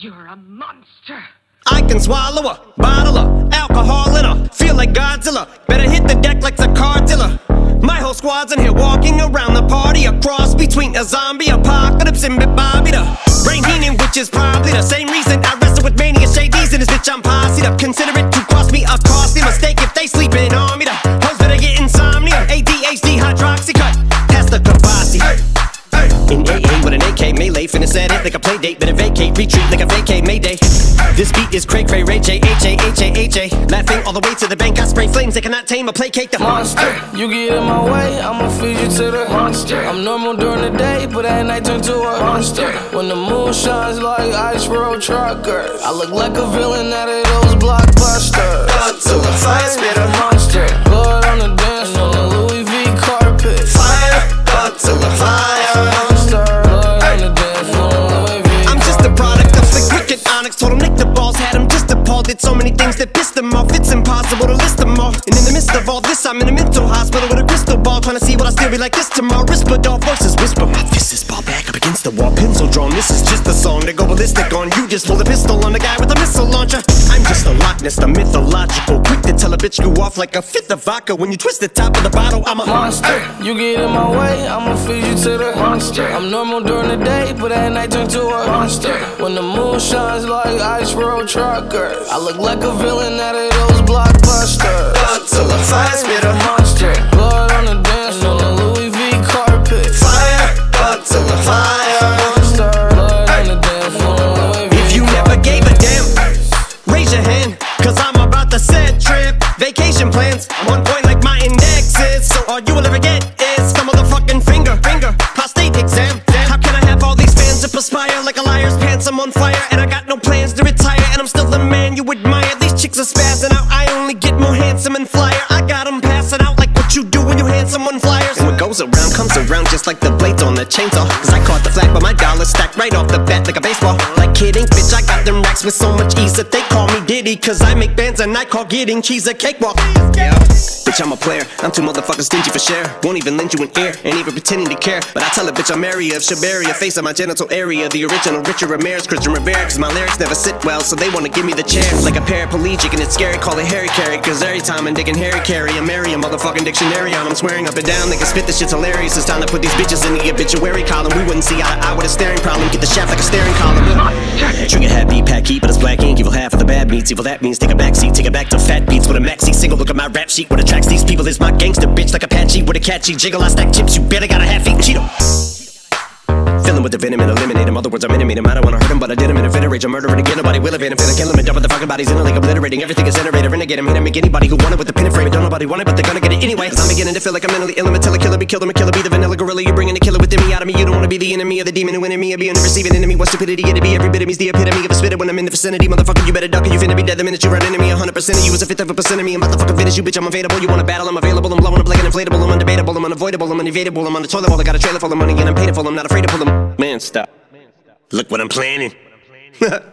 You're a monster. I can swallow a bottle of alcohol in her. Feel like Godzilla. Better hit the deck like the car. My whole squad's in here walking around the party. A cross between a zombie apocalypse and Bobby the Brain Heenan, which is probably the same reason I wrestle with mania shades in this bitch. I'm posse up. Consider it AK melee, finna set it like a play date, better vacate, retreat like a vacate Mayday. This beat is cray cray, Ray J, H A H A H A. Laughing all the way to the bank, I spray flames, they cannot tame or placate the monster. You get in my way, I'ma feed you to the monster. I'm normal during the day, but at night turn to a monster. When the moon shines like ice road truckers, I look like a villain out of those blockbusters. Up to the fire, spitter. Monster, Did so many things that pissed them off. It's impossible to list them all. And in the midst of all this, I'm in a mental hospital with a crystal ball, trying to see what I still be like this tomorrow. Risperdal voices whisper, my fist is ball back the wall, pencil drawn. This is just a song to go ballistic on. You just pull a pistol on the guy with a missile launcher. I'm just a Loch Ness, the mythological. Quick to tell a bitch you off like a fifth of vodka. When you twist the top of the bottle, I'm a monster. You get in my way, I'ma feed you to the monster. I'm normal during the day, but at night turn to a monster. When the moon shines like ice road truckers, I look like a villain out of those blockbusters. Up to the fire, spitter. monster. All you will ever get is some motherfucking finger, finger, prostate exam. How can I have all these fans that perspire like a liar's pants? I'm on fire and I got no plans to retire. And I'm still the man you admire. These chicks are spazzing out. I only get more handsome and flyer. I got them passing out like what you do when you hand someone flyers. And what goes around comes around just like the blades on the chainsaw. Cause I caught the flag, but my dollar stacked right off the bat like a baseball. Like kidding, bitch, I got them racks with so much ease that they call me Diddy. Cause I make bands and I call getting cheese a cakewalk. Yeah. Bitch, I'm a player. I'm too motherfucking stingy for share. Won't even lend you an ear, ain't even pretending to care. But I tell a bitch I'm area of Shabaria, face of my genital area. The original Richard Ramirez, Christian Rivera. Cause my lyrics never sit well, so they wanna give me the chair. Like a paraplegic, and it's scary, call it Harry Carry. Cause every time I'm digging Harry Carry, I'm marry a motherfucking dictionary on. I'm swearing up and down, they can spit this shit's hilarious. It's time to put these bitches in the obituary column. We wouldn't see eye to eye with a staring problem. Get the shaft like a staring column. Trigger happy, pack heat, but it's black ink. Evil half of the bad meats. Evil that means take a back seat, take it back to fat beats with a maxi single. Look at my rap sheet. What attracts these people is my gangster bitch like Apache with a catchy jiggle. I stack chips. You better got a half eaten Cheeto. Filling with the venom and eliminate him. Other words, I'm intimate him. I don't wanna hurt him, but I did him in a fit of rage. I'm murdering again. Nobody will evade him. Finna kill him and dump the fucking bodies in a lake, obliterating everything is. Renegade him. Hit him. Make anybody who want it with the pin and frame. Don't nobody want it, but they're gonna get it anyway. I'm beginning to feel like I'm mentally ill. I'm a killer, be killed. I'm a killer, be the vanilla gorilla. You're bringing the killer within me out of me. You don't wanna be the enemy of the demon who me. Or being the receiving enemy. What stupidity it'd be. Every bit of me's the epitome of a spitter when I'm in the vicinity. Motherfucker, you better duck or you finna be dead the minute you run into me. 100% of you is a fifth of a percent of me. I'm about to fucking finish you, bitch. I'm available. You wanna battle? I'm available. I'm blowing up like an inflatable. I'm undebatable. I'm unavoidable. I'm unevadable. I'm on the toilet I got a trailer full of money and I'm paid for. I'm not afraid to pull them. Man, stop. Look what I'm planning.